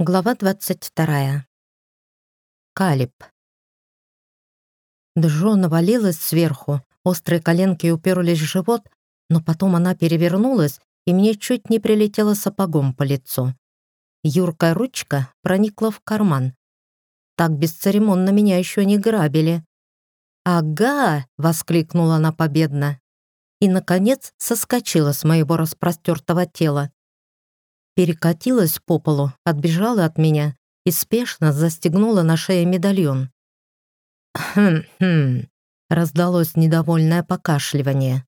Глава 22. Калиб. Джо навалилась сверху, острые коленки уперлись в живот, но потом она перевернулась, и мне чуть не прилетело сапогом по лицу. Юркая ручка проникла в карман. Так бесцеремонно меня еще не грабили. «Ага!» — воскликнула она победно. И, наконец, соскочила с моего распростертого тела перекатилась по полу, отбежала от меня и спешно застегнула на шее медальон. «Хм-хм», — раздалось недовольное покашливание.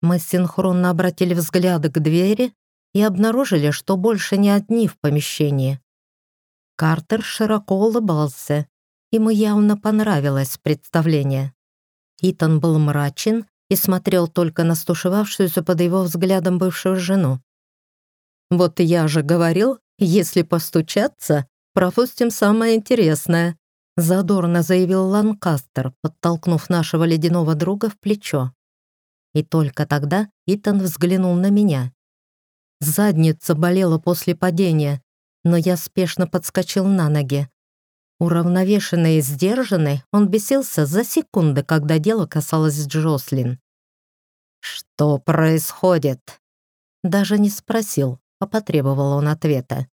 Мы синхронно обратили взгляды к двери и обнаружили, что больше не одни в помещении. Картер широко улыбался, ему явно понравилось представление. Итан был мрачен и смотрел только на стушевавшуюся под его взглядом бывшую жену. Вот я же говорил, если постучаться, пропустим самое интересное», — задорно заявил Ланкастер, подтолкнув нашего ледяного друга в плечо. И только тогда Итан взглянул на меня. Задница болела после падения, но я спешно подскочил на ноги. Уравновешенный и сдержанный, он бесился за секунды, когда дело касалось Джослин. «Что происходит?» Даже не спросил, а потребовал он ответа.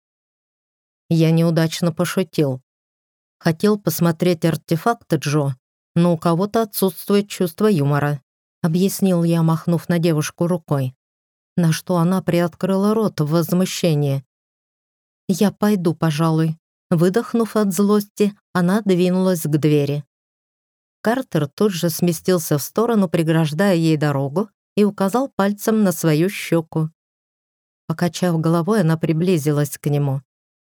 Я неудачно пошутил. Хотел посмотреть артефакты Джо, но у кого-то отсутствует чувство юмора, объяснил я, махнув на девушку рукой, на что она приоткрыла рот в возмущении. «Я пойду, пожалуй», Выдохнув от злости, она двинулась к двери. Картер тут же сместился в сторону, преграждая ей дорогу, и указал пальцем на свою щеку. Покачав головой, она приблизилась к нему.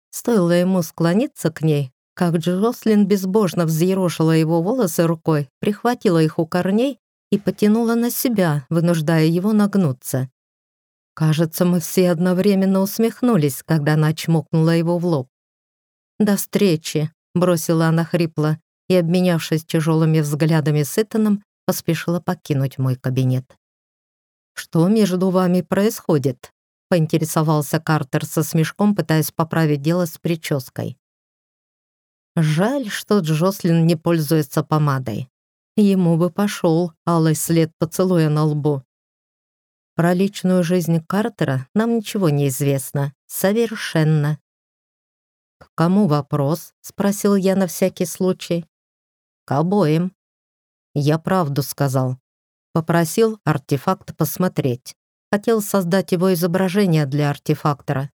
Стоило ему склониться к ней, как Джослин безбожно взъерошила его волосы рукой, прихватила их у корней и потянула на себя, вынуждая его нагнуться. Кажется, мы все одновременно усмехнулись, когда она чмокнула его в лоб. «До встречи», — бросила она хрипло и, обменявшись тяжелыми взглядами с Итаном, поспешила покинуть мой кабинет. «Что между вами происходит?» поинтересовался Картер со смешком, пытаясь поправить дело с прической. Жаль, что Джослин не пользуется помадой. Ему бы пошел алый след поцелуя на лбу. Про личную жизнь Картера нам ничего не известно. Совершенно. «К кому вопрос?» — спросил я на всякий случай. «К обоим». Я правду сказал. Попросил артефакт посмотреть. Хотел создать его изображение для артефактора.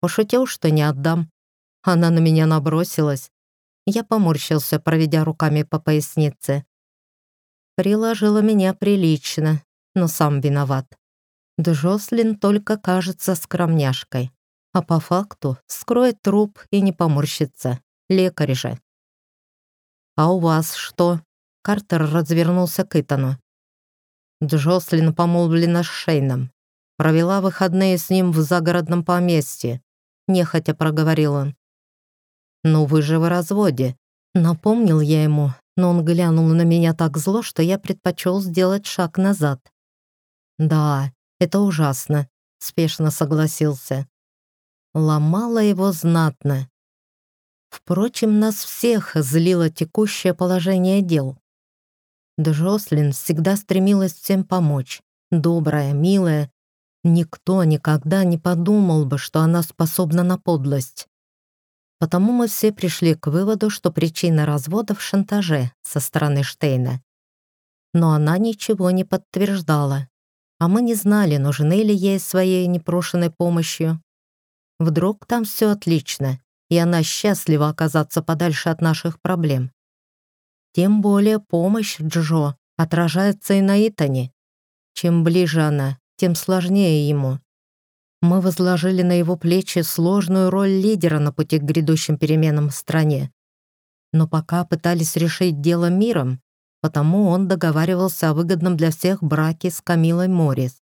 Пошутил, что не отдам. Она на меня набросилась. Я поморщился, проведя руками по пояснице. Приложила меня прилично, но сам виноват. Джослин только кажется скромняшкой, а по факту скроет труп и не поморщится. Лекарь же. «А у вас что?» Картер развернулся к Итану. Джослин помолвлена с Шейном. Провела выходные с ним в загородном поместье. Нехотя проговорил он. «Ну вы же в разводе», — напомнил я ему, но он глянул на меня так зло, что я предпочел сделать шаг назад. «Да, это ужасно», — спешно согласился. Ломала его знатно. Впрочем, нас всех злило текущее положение дел. Джослин всегда стремилась всем помочь. Добрая, милая, Никто никогда не подумал бы, что она способна на подлость. Потому мы все пришли к выводу, что причина развода в шантаже со стороны Штейна. Но она ничего не подтверждала, а мы не знали, нужны ли ей своей непрошенной помощью. Вдруг там все отлично, и она счастлива оказаться подальше от наших проблем. Тем более помощь Джо отражается и на Итане. Чем ближе она, тем сложнее ему. Мы возложили на его плечи сложную роль лидера на пути к грядущим переменам в стране. Но пока пытались решить дело миром, потому он договаривался о выгодном для всех браке с Камилой Моррис.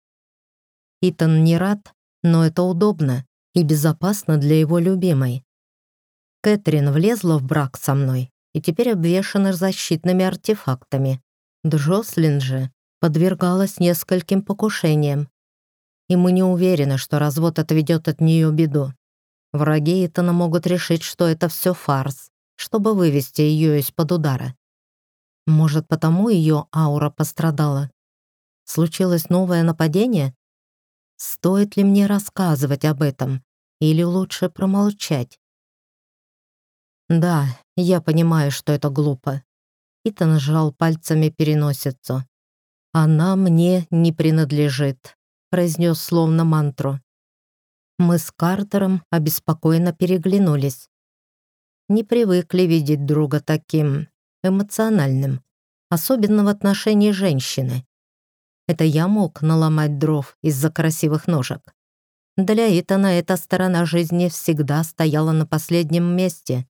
Итан не рад, но это удобно и безопасно для его любимой. Кэтрин влезла в брак со мной и теперь обвешана защитными артефактами. Джослин же подвергалась нескольким покушениям. И мы не уверены, что развод отведет от нее беду. Враги Итана могут решить, что это все фарс, чтобы вывести ее из-под удара. Может, потому ее аура пострадала? Случилось новое нападение? Стоит ли мне рассказывать об этом? Или лучше промолчать? Да, я понимаю, что это глупо. Итан сжал пальцами переносицу. «Она мне не принадлежит», — произнес словно мантру. Мы с Картером обеспокоенно переглянулись. Не привыкли видеть друга таким эмоциональным, особенно в отношении женщины. Это я мог наломать дров из-за красивых ножек. Для Итана эта сторона жизни всегда стояла на последнем месте.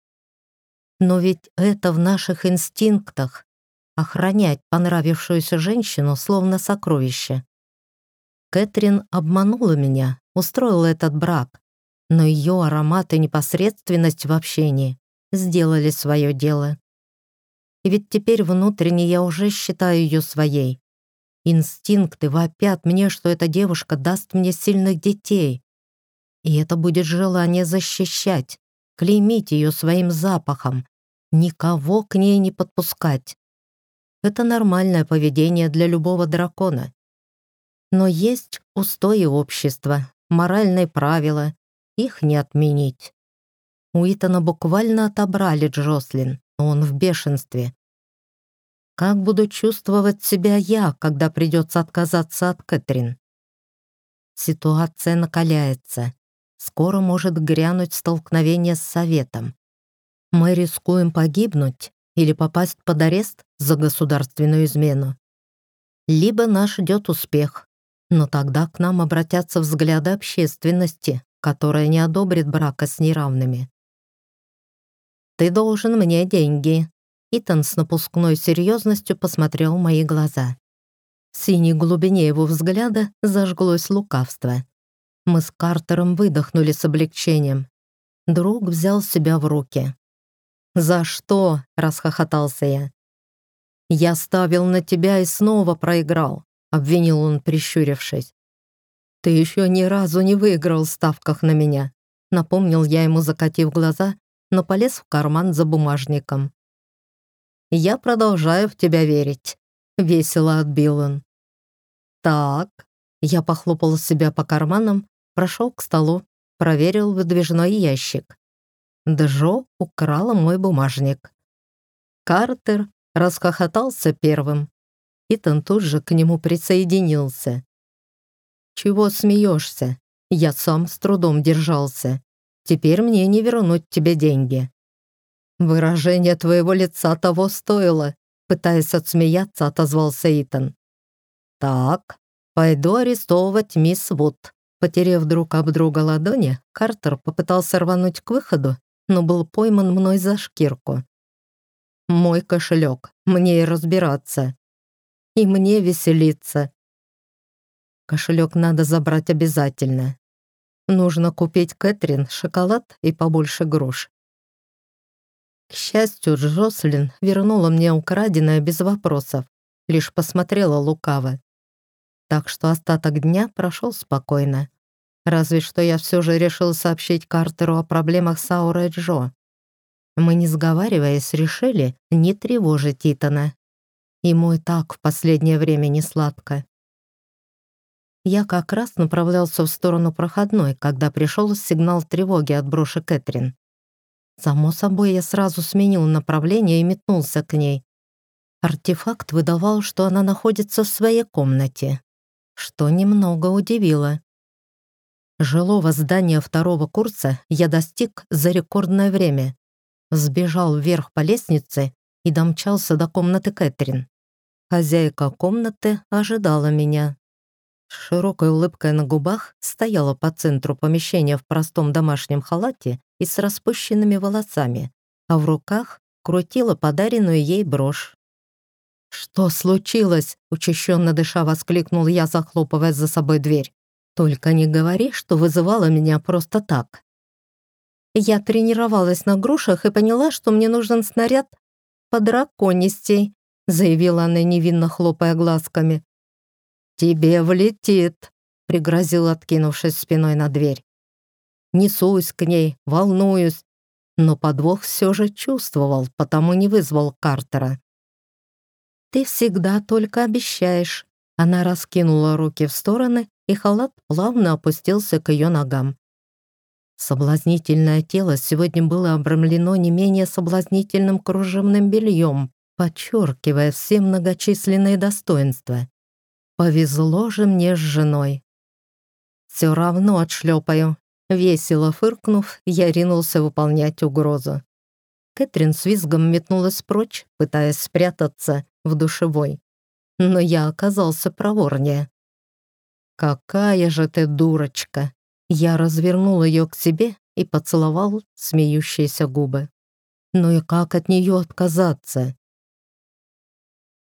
Но ведь это в наших инстинктах охранять понравившуюся женщину словно сокровище. Кэтрин обманула меня, устроила этот брак, но ее аромат и непосредственность в общении сделали свое дело. И ведь теперь внутренне я уже считаю ее своей. Инстинкты вопят мне, что эта девушка даст мне сильных детей. И это будет желание защищать, клеймить ее своим запахом, никого к ней не подпускать. Это нормальное поведение для любого дракона. Но есть устои общества, моральные правила. Их не отменить. Уитона буквально отобрали Джослин, но он в бешенстве. Как буду чувствовать себя я, когда придется отказаться от Кэтрин? Ситуация накаляется. Скоро может грянуть столкновение с советом. Мы рискуем погибнуть, или попасть под арест за государственную измену. Либо нас ждет успех, но тогда к нам обратятся взгляды общественности, которая не одобрит брака с неравными. «Ты должен мне деньги», — Итан с напускной серьезностью посмотрел в мои глаза. В синей глубине его взгляда зажглось лукавство. Мы с Картером выдохнули с облегчением. Друг взял себя в руки. За что?» — расхохотался я. «Я ставил на тебя и снова проиграл», — обвинил он, прищурившись. «Ты еще ни разу не выиграл в ставках на меня», — напомнил я ему, закатив глаза, но полез в карман за бумажником. «Я продолжаю в тебя верить», — весело отбил он. «Так», — я похлопал себя по карманам, прошел к столу, проверил выдвижной ящик. Джо украла мой бумажник. Картер расхохотался первым. Итан тут же к нему присоединился. «Чего смеешься? Я сам с трудом держался. Теперь мне не вернуть тебе деньги». «Выражение твоего лица того стоило», — пытаясь отсмеяться, отозвался Итан. «Так, пойду арестовывать мисс Вуд», Потерев друг об друга ладони, Картер попытался рвануть к выходу, но был пойман мной за шкирку. Мой кошелек, мне и разбираться. И мне веселиться. Кошелек надо забрать обязательно. Нужно купить Кэтрин шоколад и побольше груш. К счастью, Джослин вернула мне украденное без вопросов, лишь посмотрела лукаво. Так что остаток дня прошел спокойно. Разве что я все же решил сообщить Картеру о проблемах с Аурой Джо. Мы, не сговариваясь, решили не тревожить Итана. Ему и так в последнее время не сладко. Я как раз направлялся в сторону проходной, когда пришел сигнал тревоги от броши Кэтрин. Само собой, я сразу сменил направление и метнулся к ней. Артефакт выдавал, что она находится в своей комнате, что немного удивило. Жилого здания второго курса я достиг за рекордное время. Сбежал вверх по лестнице и домчался до комнаты Кэтрин. Хозяйка комнаты ожидала меня. С широкой улыбкой на губах стояла по центру помещения в простом домашнем халате и с распущенными волосами, а в руках крутила подаренную ей брошь. «Что случилось?» — учащенно дыша воскликнул я, захлопывая за собой дверь. Только не говори, что вызывала меня просто так. Я тренировалась на грушах и поняла, что мне нужен снаряд по драконистей, заявила она, невинно хлопая глазками. «Тебе влетит», — пригрозил, откинувшись спиной на дверь. Несусь к ней, волнуюсь, но подвох все же чувствовал, потому не вызвал Картера. «Ты всегда только обещаешь», она раскинула руки в стороны, и халат плавно опустился к ее ногам. Соблазнительное тело сегодня было обрамлено не менее соблазнительным кружевным бельем, подчеркивая все многочисленные достоинства. «Повезло же мне с женой!» «Все равно отшлепаю!» Весело фыркнув, я ринулся выполнять угрозу. Кэтрин с визгом метнулась прочь, пытаясь спрятаться в душевой но я оказался проворнее. «Какая же ты дурочка!» Я развернул ее к себе и поцеловал смеющиеся губы. «Ну и как от нее отказаться?